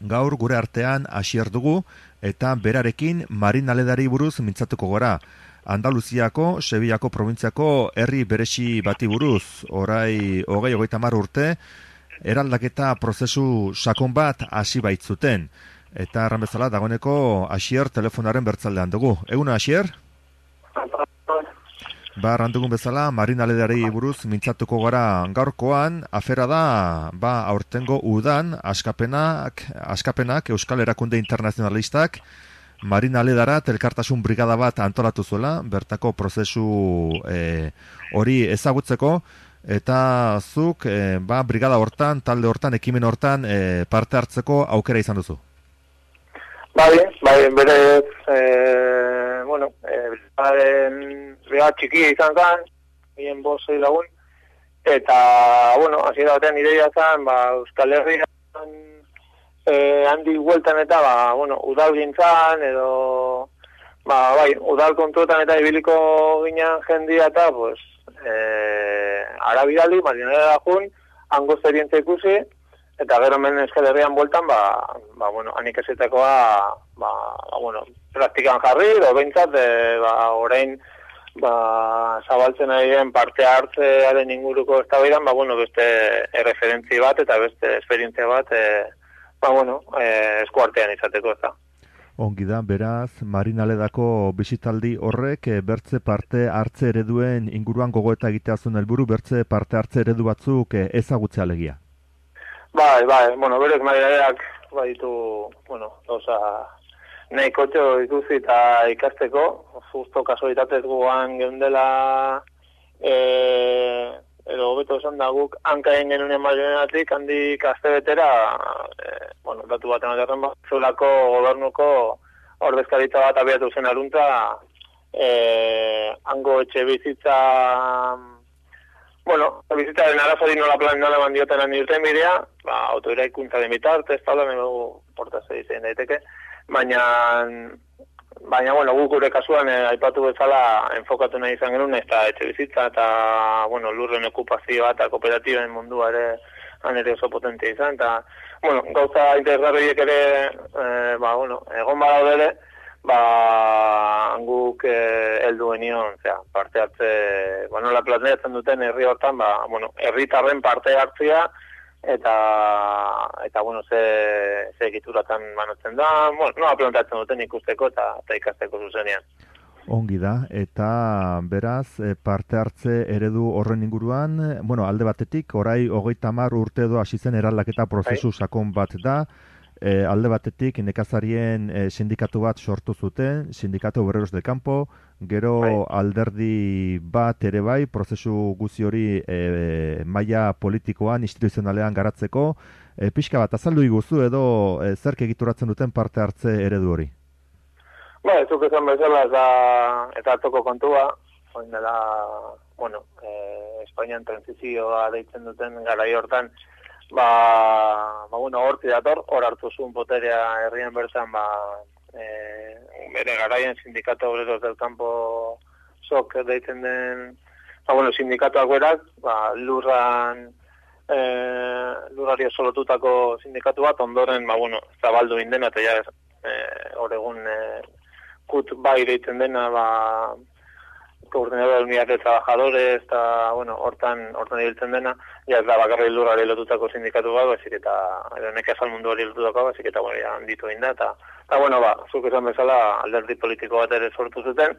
Gaur gure artean hasier dugu eta berarekin Marin buruz mintzatuko gora. Andaluziako, Sevillako provintziako herri beresi bati buruz, orai hogei hogeita mar urte, eraldaketa prozesu sakon bat hasi baitzuten. Eta erran bezala, dagoeneko hasier telefonaren bertzaldean dugu. Egun hasier? Ba, randugun bezala, Marina Ledari buruz mintzatuko gara gaurkoan, afera da, ba, aurtengo udan, askapenak, askapenak Euskal Erakunde Internazionalistak, Marina Ledara telkartasun brigada bat antolatu zuela, bertako prozesu e, hori ezagutzeko, eta zuk, e, ba, brigada hortan, talde hortan, ekimen hortan, e, parte hartzeko aukera izan duzu. Bai, bai, bere, e, Zerga txikia izan zen, bien bozei lagun, eta, bueno, hasi da batean ideia zen, ba, Euskal Herria eh, handi hueltan eta, ba, bueno, udal gintzan, edo, ba, bai, udal kontuetan eta ibiliko ginen jendia eta, pues, eh, arabidali, marinera jun, hango zerientza ikusi, eta gero men Euskal Herrian bueltan, ba, ba, bueno, hanik ezetakoa, ba, ba, bueno, praktikan jarri, edo behintzat, e, ba, orain, ba, zabaltzen ari parte hartzearen inguruko eztabaidan, ba, bueno, beste erreferentzi bat eta beste esperientzia bat, e, ba, bueno, e, eskuartean izateko ez da. Ongi da, beraz, Marinaledako bisitaldi horrek e, bertze parte hartze ereduen inguruan gogoeta egitea zuen helburu bertze parte hartze eredu batzuk e, ezagutzea legia. Bai, bai, bueno, berez Marinaledak baditu, bueno, oza, nahi kotxo ikusi eta ikasteko, justo kasualitatez guan geundela e, edo beto esan da guk hankain genunen marionetik handi kaste betera e, bueno, datu bat ematen bat zulako gobernuko ordezkaritza bat abiatu zen arunta e, hango etxe bizitza bueno, bizitza den arazo nola plan nola bandioten handi urten bidea ba, autoira ikuntza den bitarte ez tala, nego portaz egiten daiteke baina baina bueno, guk gure kasuan eh, aipatu bezala enfokatu nahi izan genuen eta etxe bizitza eta bueno, lurren okupazioa eta kooperatiben mundua ere han ere oso potentia izan eta bueno, gauza interesgarriek ere eh, ba, bueno, egon bada ere ba, guk eh, eldu genion, parte hartze, ba, nola planeatzen duten herri hortan, ba, bueno, herritarren parte hartzea, eta eta bueno ze ze egituratan manatzen da bueno no plantatzen duten ikusteko eta eta ikasteko zuzenean Ongi da, eta beraz, eh, parte hartze eredu horren inguruan, bueno, alde batetik, orai hogeita mar urte edo hasi zen eraldaketa prozesu bai. sakon bat da, e, alde batetik nekazarien e, sindikatu bat sortu zuten, sindikatu obreros de campo, gero bai. alderdi bat ere bai, prozesu guzi hori e, maila politikoan, instituzionalean garatzeko, e, pixka bat, azaldu iguzu edo e, zerk egituratzen duten parte hartze eredu hori? Ba, ez ezan bezala eta, eta toko kontua, oin dela, bueno, e, Espainian transizioa deitzen duten gara hortan, ba, ba bueno, horti dator, hor hartu zuen poterea herrian bertan, ba, e, bere garaian sindikato obreros del campo sok deitzen den, ba, bueno, sindikatoak berak, ba, lurran, e, lurrari solotutako sindikatu bat, ondoren, ba, bueno, zabaldu indena, eta ja, e, hor egun, e, kut bai deitzen dena, ba, coordinador de unidad de trabajadores eta bueno, hortan hortan ibiltzen dena, ja ez da bakarri lurrari lotutako sindikatu bat, baizik eta edo neke azal mundu hori lotutako, baizik eta bueno, ja handitu da, eta, eta bueno, ba, zuk esan bezala alderdi politiko bat ere sortu zuten,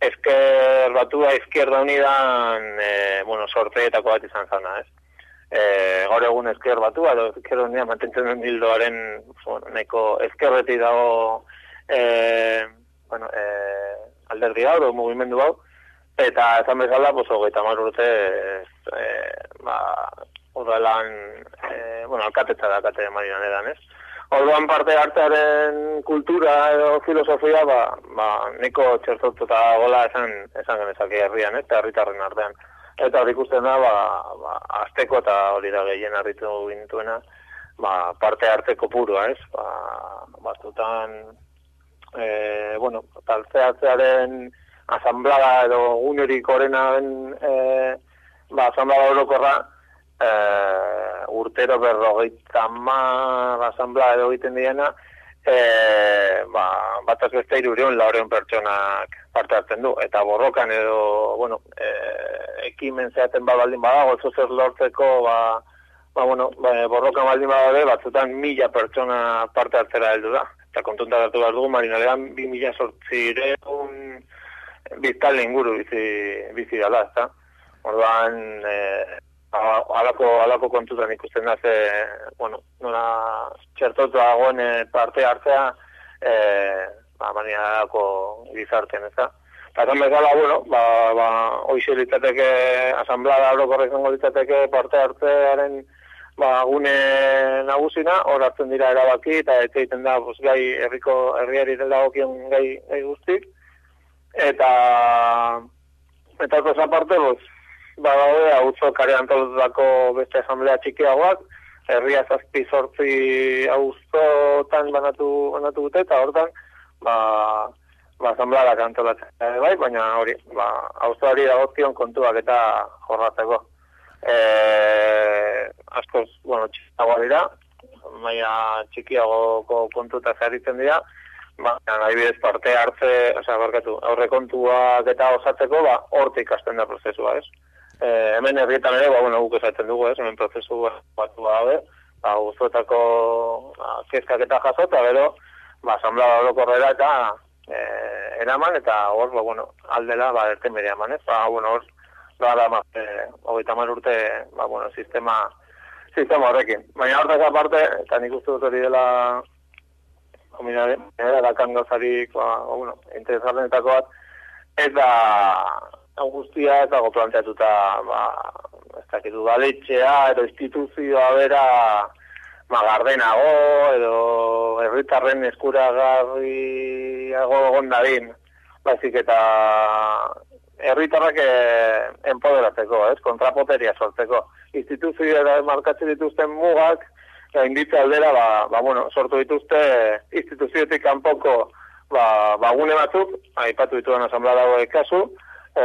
ezker batua, izquierda unidan, e, bueno, sorteetako bat izan zana, ez? E, gaur egun ezker batua, edo ezker unidan mantentzen den bildoaren, bueno, neko ezkerreti dago, e, bueno, e, alderdi hau, mugimendu hau, eta ezan bezala, pues, hogeita mar urte, e, ba, udalan, e, bueno, alkatetza da, alkate marinan edan, ez? Orduan parte hartaren kultura edo filosofia, ba, ba, niko txertotu gola esan, esan genezak herrian? Eta herritarren artean. Eta hori ikusten da, ba, ba, azteko eta hori da gehien harritu gintuena, ba, parte harteko purua, ez? Ba, batzutan, e, bueno, taltzeatzearen asamblada edo unerik orenaren e, ba, asamblada orokorra e, urtero berrogeita ma asamblea edo egiten diena, e, ba, bat azbeste irurion laureon pertsonak parte hartzen du. Eta borrokan edo, bueno, e, ekimen zehaten baldin badago, ez zer lortzeko, ba, ba, bueno, ba, borrokan baldin badago, batzutan mila pertsona parte hartzera heldu da. Eta kontunta datu behar dugu, marinalean, bi mila sortzireun biztal inguru bizi, bizi dala, ez da. Orduan, e, alako, alako kontutan ikusten da, ze, bueno, nola txertotu dagoen e, parte hartzea, e, ba, mani alako gizarten, ez da. Eta bezala, bueno, ba, ba, oixe litzateke, asamblada horoko rezongo litzateke parte hartzearen ba, gune nagusina, hor hartzen dira erabaki, eta ez egiten da, pues, gai, herriko, herriari dela gai, gai guztik. Eta, eta ez aparte, pues, ba, daude, hau kare antolutako beste asamblea txikiagoak, herria zazpi sortzi auzotan banatu, banatu dute, eta hortan, ba, ba, asamblea antolatzen. Bai, baina hori, ba, auzoari dagozkion kontuak eta jorratzeko. E, askoz, bueno, txikiagoa dira, maia txikiagoko kontuta zerritzen dira, ba, nahi parte hartze, oza, barkatu, aurrekontuak eta osatzeko, ba, hortik hasten da prozesua, ez? E, hemen herrietan ere, ba, bueno, guk esatzen dugu, ez? Hemen prozesu batu gabe, ba, guztuetako ba, kezkak eta jaso, eta gero, ba, asamblea da korrera eta e, eraman, eta hor, ba, bueno, aldela, ba, erten bere eman, ez? Ba, bueno, hor, da, da, ma, e, hogeita urte, ba, bueno, sistema, sistema horrekin. Baina hortaz aparte, eta nik uste dut hori dela kombinare, era da kangozarik, ba, bueno, interesgarrenetako bat, eta guztia eta go planteatuta, ba, ez dakitu baletxea, edo instituzioa bera, ba, gardenago, edo herritarren eskuragarriago egon dadin, baizik eta herritarrak eh, empoderatzeko, ez, kontrapoteria sortzeko. Instituzioa markatzen dituzten mugak, gainditza aldera, ba, ba, bueno, sortu dituzte instituzioetik kanpoko ba, bagune batzuk, aipatu dituan asamblea dago kasu, e,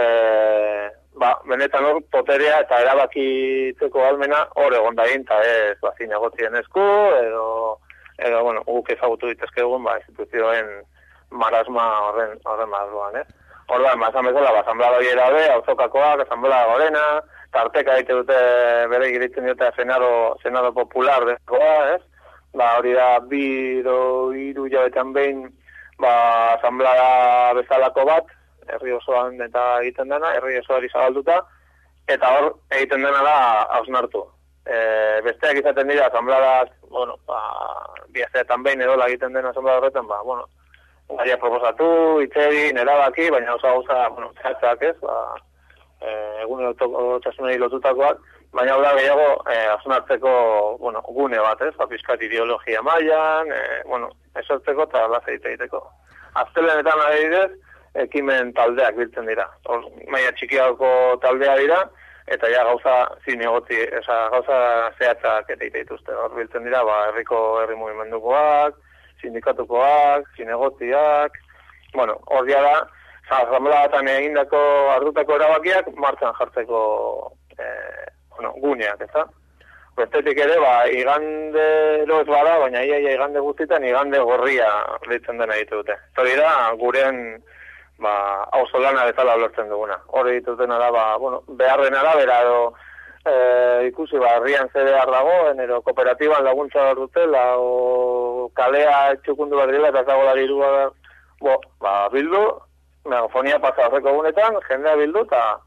ba, benetan hor poterea eta erabakitzeko almena hor egon da eta ez ba, zinagotien esku, edo, edo, bueno, guk ezagutu ditezke ba, instituzioen marasma horren, horren marasmoan, ez? Hor da, mazan bezala, ba, asamblea doi erabe, auzokakoak, asamblea gorena, tarteka egite dute bere giritzen dute senado, senado popular dekoa, ez? Ba, hori da, biro, iru jabetan behin, ba, asamblea bezalako bat, herri osoan eta egiten dena, herri osoari zabalduta, eta hor egiten dena da hausnartu. E, besteak izaten dira, asamblea bueno, ba, biazetan behin edola egiten dena asamblea horretan, ba, bueno, gaia proposatu, itxegi, nerabaki, baina oso gauza, bueno, zehatzak ez, ba, eh, egun erotasunei lotutakoak, baina hau gehiago eh, bueno, gune bat, ez, apiskat ideologia mailan, eh, bueno, esortzeko eta laza egiteko. Aztelenetan adibidez, ekimen taldeak biltzen dira. Or, maia txikiako taldea dira, eta ja gauza zinegoti, esa, gauza zehatzak eta dituzte. Hor biltzen dira, ba, herriko herri movimendukoak, sindikatukoak, zinegotiak, bueno, hor da, Asamblea egindako ardutako erabakiak martxan jartzeko e, bueno, guneak, ez da? Bestetik ere, ba, igande loz bada, baina ia, ia igande guztietan igande gorria ditzen dena ditu dute. Zori da, gurean ba, hauzo lana bezala lortzen duguna. Hori ditutena da, ba, bueno, beharren arabera edo e, ikusi, ba, herrian ze behar dagoen, ero kooperatiban laguntza behar dutela, o kalea txukundu behar dela, eta zago irua, bo, ba, bildu, megafonia pasa horreko gunetan, jendea bildu, eta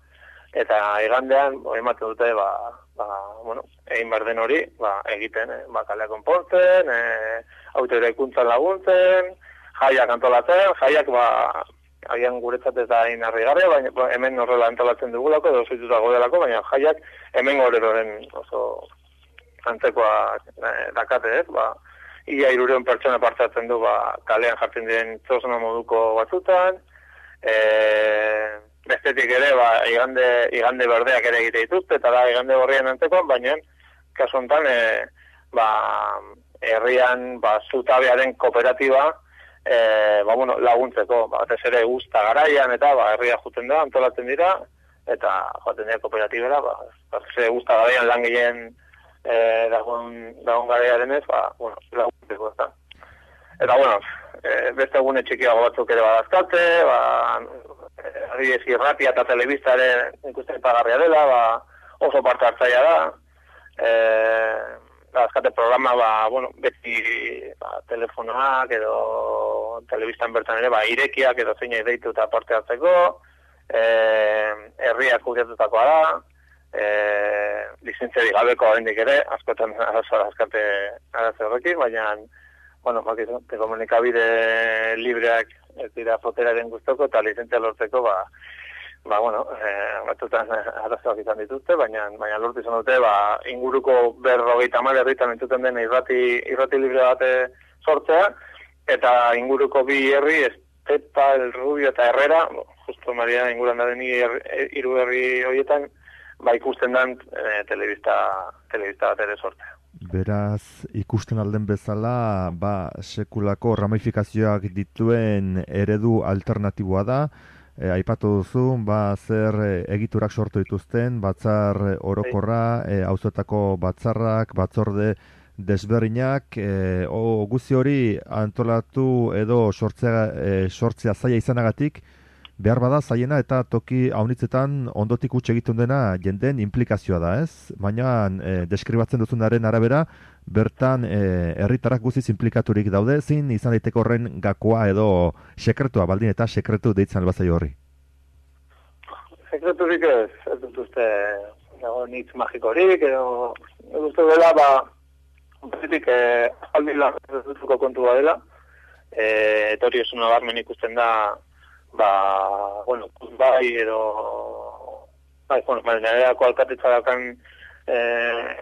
eta egandean, ematen dute, ba, ba, bueno, egin behar den hori, ba, egiten, eh, ba, kalea konpontzen, e, autore ikuntzan laguntzen, jaiak antolatzen, jaiak, ba, agian guretzat ez da inarri garria, baina ba, hemen horrela antolatzen dugulako, edo zituta godelako, baina jaiak hemen goreroren oso antzekoa eh, dakate, ez, ba, ia irureun pertsona partatzen du, ba, kalean jartzen diren txosna moduko batzutan, e, bestetik ere, ba, igande, igande berdeak ere egite dituzte, eta da igande horrien anteko, baina, kasu honetan, e, ba, herrian, ba, zutabearen kooperatiba, e, ba, bueno, laguntzeko, ba, ere guzta garaian, eta, ba, herria juten da, antolatzen dira, eta joaten dira kooperatibera, ba, ba ze guzta garaian lan gehien e, dagoen, dagoen garaia denez, ba, bueno, laguntzeko, eta. Eta, bueno, e, beste egune txikiago batzuk ere badazkate, ba, ari ezi irratia eta telebista ere ikusten pagarria dela, ba, oso parte hartzaia da, e, azkate programa, ba, bueno, beti ba, telefonoak edo telebistan bertan ere, ba, irekiak edo zeina deitu eta parte hartzeko, eh herriak kudeatutakoa da, eh lizentzia gabeko oraindik ere, askotan arazo askate arazo horrekin, baina bueno, bakizu, komunikabide libreak ez dira foteraren gustoko eta lizentzia lortzeko, ba, ba bueno, eh batutan arazoak izan dituzte, baina baina lortu izan dute, ba, inguruko 50 herritan entzuten den irrati irrati libre bate sortzea eta inguruko bi herri Eta el Rubio eta Herrera, justo Maria inguran da deni hiru herri hoietan, ba ikusten dan e, telebista telebista bat ere sorte. Beraz, ikusten alden bezala, ba, sekulako ramifikazioak dituen eredu alternatiboa da, e, aipatu duzu, ba, zer egiturak sortu dituzten, batzar orokorra, e, auzoetako batzarrak, batzorde, desberdinak e, o guzti hori antolatu edo sortzea e, sortzea zaila izanagatik behar bada zaiena eta toki haunitzetan ondotik utxe egiten dena jenden implikazioa da, ez? Baina e, deskribatzen duzunaren arabera bertan e, herritarrak guztiz implikaturik daude, zin izan daiteko horren gakoa edo sekretua baldin eta sekretu deitzen albazai horri. Sekreturik ez, ez dut uste, nitz magikorik, edo, ez uste dela, ba, Bezitik, eh, aldi lan zuzuko kontu dela, eh, etori oso nabarmen ikusten da, ba, bueno, bai, edo, bai, bueno, nire dako alkatetza dakan, eh,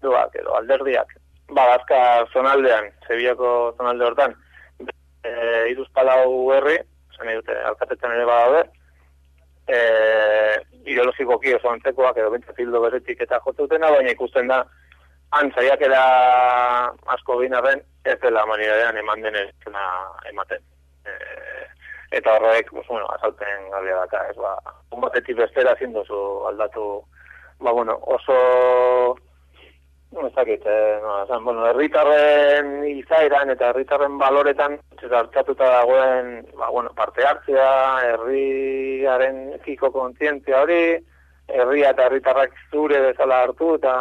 duak, edo, alderdiak, ba, azka zonaldean, zebiako zonalde hortan, eh, iruz palau herri, zene dute, alkatetzen ere bada eh, ideologikoki oso antzekoak, edo bentzat beretik eta jotutena, baina ikusten da, antzaiak era asko binarren, ez dela manirean eman den ez ematen. E, eta horrek, pues, bueno, azalten gabia daka, ez ba, un batetik bestera zindozu aldatu, ba, bueno, oso, ez dakit, eh, no, zan, bueno, erritarren izairan eta erritarren baloretan, ez hartzatuta dagoen, ba, bueno, parte hartzea, herriaren ekiko kontzientzia hori, herria eta herritarrak zure bezala hartu, eta,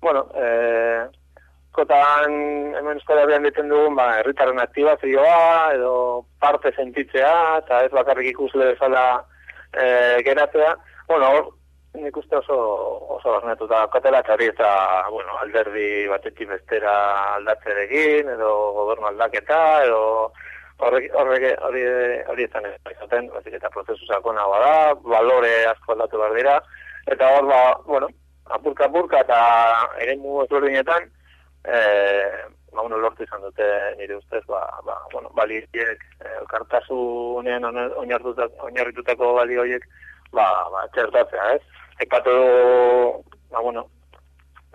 bueno, eh, kotan hemen eskola behan ditzen dugun, ba, erritaren aktibazioa, edo parte sentitzea, eta ez bakarrik ikusle bezala eh, geratzea, bueno, hor, nik uste oso, oso barnetuta katela, eta eta, bueno, alderdi batetik bestera aldatzerekin, edo gobernu aldaketa, edo horrek hori hori hori ezan izaten, batik eta prozesu sakona bada, balore asko aldatu behar dira, eta hor, ba, bueno, apurka apurka eta ere mu ezberdinetan e, ba, uno lortu izan dute nire ustez ba, ba, bueno, baliek elkartasunean oinarritutako bali horiek ba, ba, txertatzea ez ekatu ba, bueno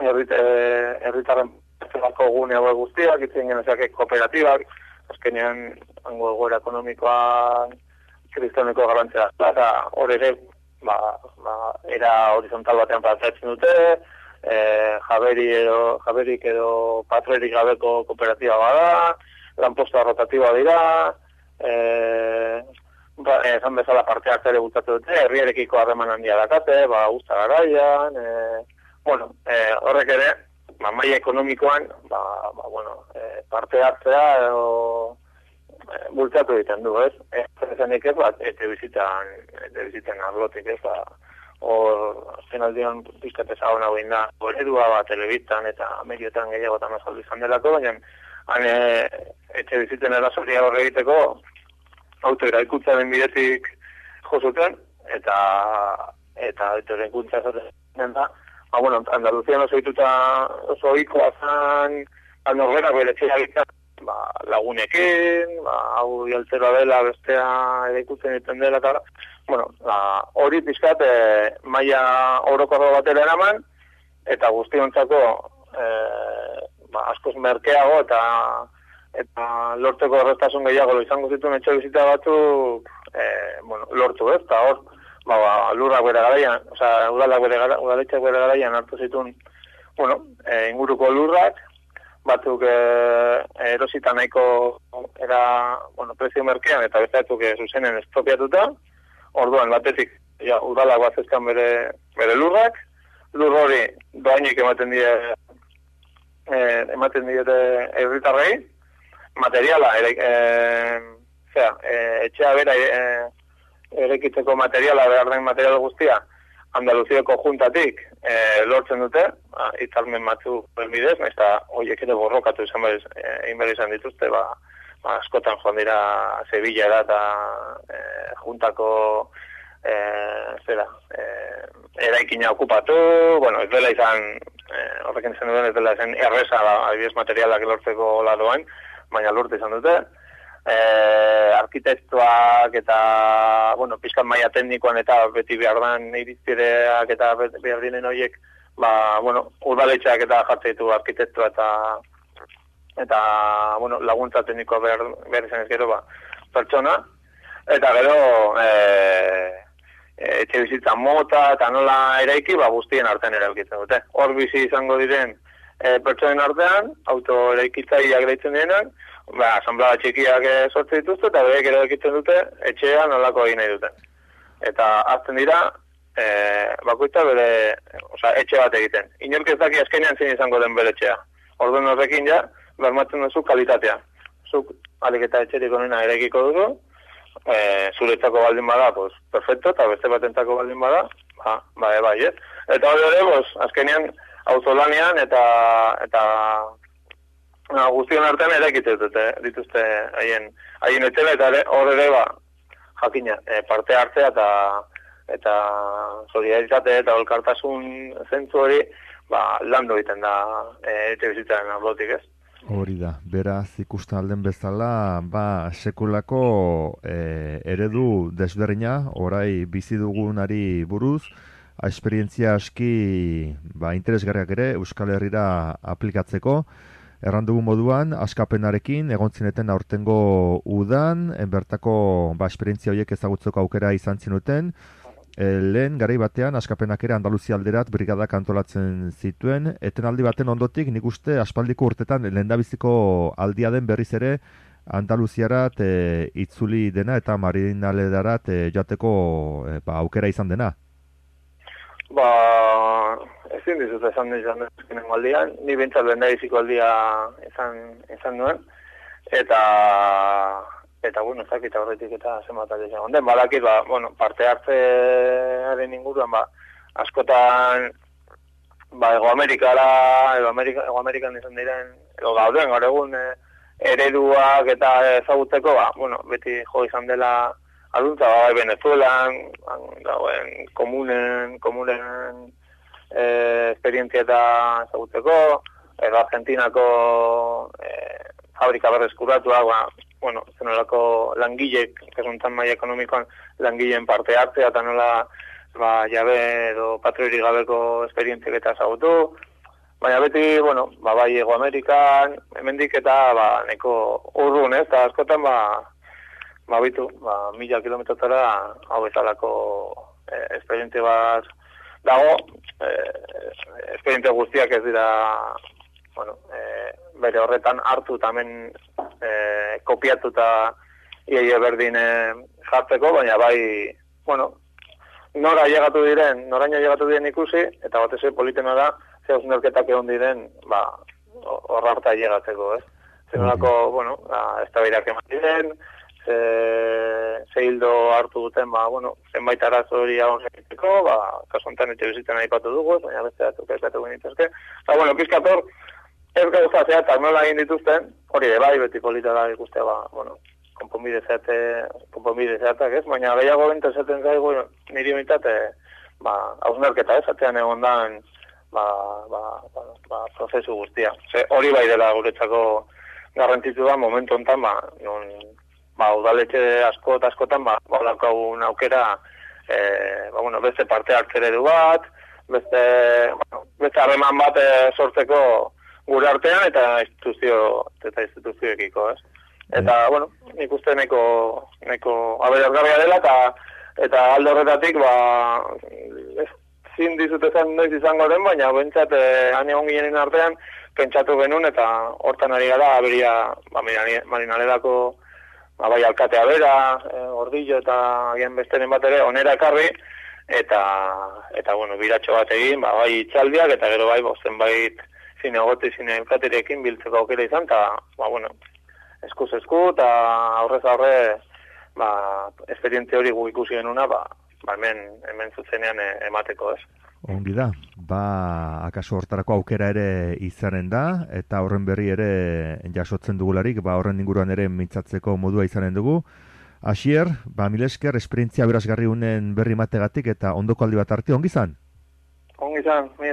erritarren zelako gune hau guztiak itzen genezak kooperatibak azkenean hango egoera ekonomikoa kristoneko garantzea eta hor ere ba, ba, era horizontal batean pasatzen dute, e, jaberi edo, jaberik edo patrerik gabeko kooperatiba bada, lanposta rotatiba dira, e, ba, esan bezala parte hartzere gutatu dute, herriarekiko harreman handia dakate, ba, usta garaian, e, bueno, e, horrek ere, ba, maia ekonomikoan, ba, ba, bueno, e, parte hartzea edo, bultzatu egiten du, ez? Ez zenik ez, bat, ete bizitan, ete bizitan arlotik, ez, ba, hor, azken aldean, pizkat ezagun hau inda, edua bat, telebiztan eta medioetan gehiago eta mazaldu izan delako, baina, hane, etxe biziten erazoria horre egiteko, auto iraikuntza den bidetik josuten, eta, eta, iraikuntza esaten da, ba, bueno, Andaluzian oso dituta oso oikoa zan, al bere txea ba, lagunekin, ba, hau jaltzera dela bestea ere ikusten ditzen dela, eta, bueno, ba, hori pizkat e, maia orokorro batera eraman, eta guztiontzako e, ba, askoz merkeago eta eta lortzeko errestasun gehiago izango zituen etxe bizita batu e, bueno, lortu ez, eta hor ba, ba lurrak bere garaian, oza, udalak bere udaletxak bere garaian hartu zituen, bueno, e, inguruko lurrak, batzuk e, erosita nahiko era, bueno, prezio merkean, eta beste batzuk e, zuzenen estropiatuta, orduan, batetik, ja, udalak bat bere, bere lurrak, lur hori doainik ematen die eh, ematen diete herritarrei materiala ere, eh, zera, eh, etxea bera eh, erekitzeko materiala behar den material guztia Andaluziako juntatik eh, lortzen dute ba, itzalmen matzu bidez, eta horiek ere borrokatu izan behar eh, izan dituzte ba, ba, askotan joan dira Sevilla eta eh, juntako eh, zera, eh, eraikina okupatu, bueno, ez dela izan, eh, horrekin zen duen, ez dela izan erresa, ba, adibidez materialak lortzeko ladoan, baina lortu izan dute. Eh, arkitektuak eta, bueno, pizkan maia teknikoan eta beti behar dan irizpideak eta behar dinen horiek, ba, bueno, udaletxeak eta jartzeitu arkitektua eta eta, bueno, laguntza teknikoa behar, behar izan ez gero, ba, pertsona. Eta gero, eh, E, etxe bizitza mota eta nola eraiki, ba, guztien artean eraikitzen dute. Hor bizi izango diren e, pertsonen artean, auto eraikitzaileak deitzen dienak, ba, asamblea txikiak e, sortze dituzte, eta bereik eraikitzen dute, etxea nolako egin nahi duten. Eta azten dira, e, bakoitza bere, oza, etxe bat egiten. Inork ez daki azkenean zein izango den bere etxea. Orduan horrekin ja, bermatzen duzu kalitatea. Zuk, alik eta etxerik onena eraikiko dugu, e, zuretzako baldin bada, pues, perfecto, eta beste batentzako baldin bada, ba, ba, e, bai, eh? Eta hori hori, pues, azkenean, auzolanean, eta, eta, na, guztion artean ere dituzte, dituzte, haien, haien etxen, eta hori ere, ba, jakina, e, parte hartzea, eta, eta, solidaritate, eta olkartasun zentzu hori, ba, landu egiten da, e, etxe bizitzaren ablotik, ez? Hori da, beraz ikusten alden bezala, ba, sekulako e, eredu desberdina, orai bizi dugunari buruz, esperientzia aski ba, interesgarriak ere Euskal Herrira aplikatzeko, errandugu moduan, askapenarekin, egon zineten aurtengo udan, enbertako ba, esperientzia horiek ezagutzeko aukera izan zinuten, e, lehen garai batean askapenak ere Andaluzia alderat brigadak antolatzen zituen. Etenaldi baten ondotik nik uste aspaldiko urtetan lehendabiziko aldia den berriz ere Andaluziarat e, itzuli dena eta marinaledarat e, jateko e, ba, aukera izan dena Ba, ezin dizut esan dizan dizkinen aldian, ni bintzat lehendabiziko aldia esan, esan nuen, eta eta bueno, ez horretik eta zenbat alde zen. Onden, badakit, ba, bueno, parte hartzearen inguruan, ba, askotan, ba, Ego Amerikara, Ego, Amerika, Ego Amerikan izan diren, edo gauden, gaur egun, e, ereduak eta ezagutzeko, ba, bueno, beti jo izan dela aduntza, ba, bai Venezuelan, dauen, komunen, komunen e, esperientzia eta ezagutzeko, edo Argentinako e, fabrika berrezkuratua, ba, bueno, zenolako langilek, kasuntan maia ekonomikoan, langileen parte hartzea, eta nola, ba, jabe edo patroiri gabeko esperientziak eta zagutu, baina beti, bueno, ba, bai ego Amerikan, hemendik eta, ba, neko urrun, ez, eta askotan, ba, ba, bitu, ba, mila kilometrotara, hau bezalako e, esperientzia bat dago, e, esperientzia guztiak ez dira, bueno, e, bere horretan hartu eta hemen e, kopiatu eta iaia berdin e, jartzeko, baina bai, bueno, nora llegatu diren, noraino llegatu diren ikusi, eta bat ez politena da, ze osnerketak egon diren, ba, horra harta llegatzeko, ez? Zer bueno, ba, ez da birak eman diren, ze, ze hildo hartu duten, ba, bueno, zenbait arazo hori hau egiteko, ba, kasontan etxe bizitzen nahi dugu, baina beste datu kaitatu genituzke. Eta, bueno, pizkator, Ez gauza zehatak nola egin dituzten, hori de bai, beti polita da ikustea, ba, bueno, konponbide zeate, konponbide zehatak, ez? Baina gehiago bente zaten zaigu, niri unitate, ba, hausnerketa, ez? Atean egon da, ba, ba, ba, ba, prozesu guztia. Ze, hori bai dela guretzako garrantzitu da, momentu ontan, ba, non, ba, udaletxe asko eta askotan, ba, ba, aukera, e, ba, bueno, beste parte hartzere du bat, beste, bueno, beste harreman bat e, sortzeko, gure artean eta instituzio eta instituzioekiko, ez? Eta, bueno, nik uste neko, neko dela eta eta alde horretatik, ba, ez zin dizut ezan noiz izango den, baina bentsat, eh, ane onginen artean, pentsatu genuen, eta hortan ari gara, aberia, ba, marinaledako, bai alkatea bera, e, ordillo eta gen besteren bat ere, onera ekarri, eta, eta bueno, biratxo bat egin, ba, bai itxaldiak, eta gero bai, bosten bai, zine gote, zine enkaterekin biltzeko aukera izan, eta, ba, bueno, eskuz esku, eta aurrez aurre, ba, esperientzia hori gu ikusi genuna, ba, ba, hemen, hemen zutzenean e, emateko, ez. Ongi da, ba, akaso hortarako aukera ere izanen da, eta horren berri ere jasotzen dugularik, ba, horren inguruan ere mitzatzeko modua izanen dugu. Asier, ba, milesker, esperientzia berazgarri unen berri mategatik eta ondoko aldi bat arte, ongi zan? Ongi zan, mi